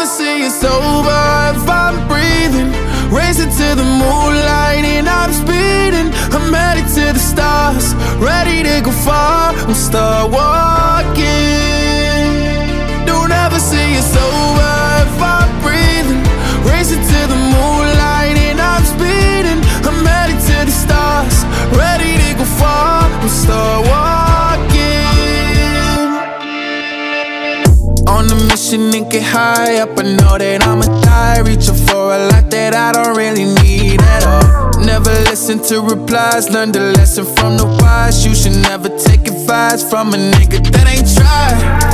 it's over if I'm breathing. Racing to the moonlight and I'm speeding. I'm headed to the stars, ready to go far. I'm start walking. On and get high up. I know that I'ma die. Reaching for a lot that I don't really need at all. Never listen to replies. Learn the lesson from the wise. You should never take advice from a nigga that ain't tried.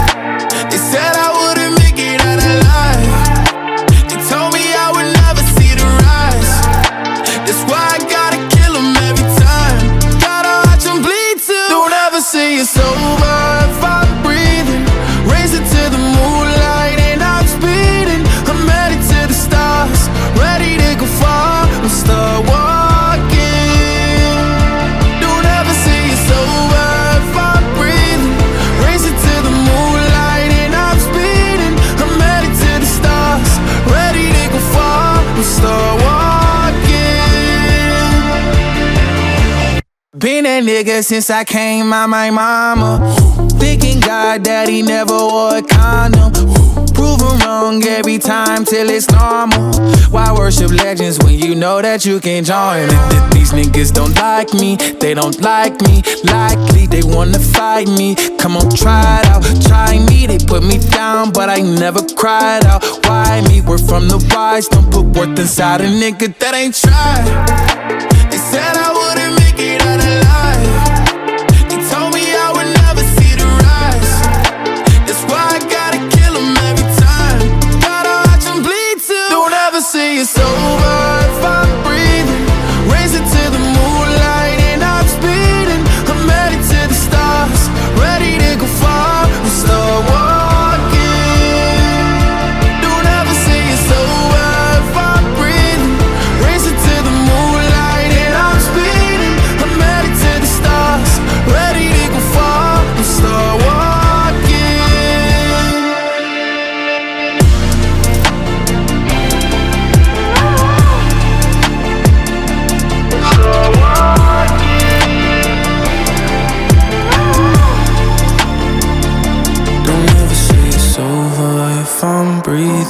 Been that nigga since I came out my mama. Thinking God he never wore a condom. Proven wrong every time till it's normal. Why worship legends when you know that you can join? Th- th- These niggas don't like me, they don't like me. Likely they wanna fight me. Come on, try it out, try me. They put me down, but I never cried out. Why me? We're from the wise, don't put worth inside a nigga that ain't tried.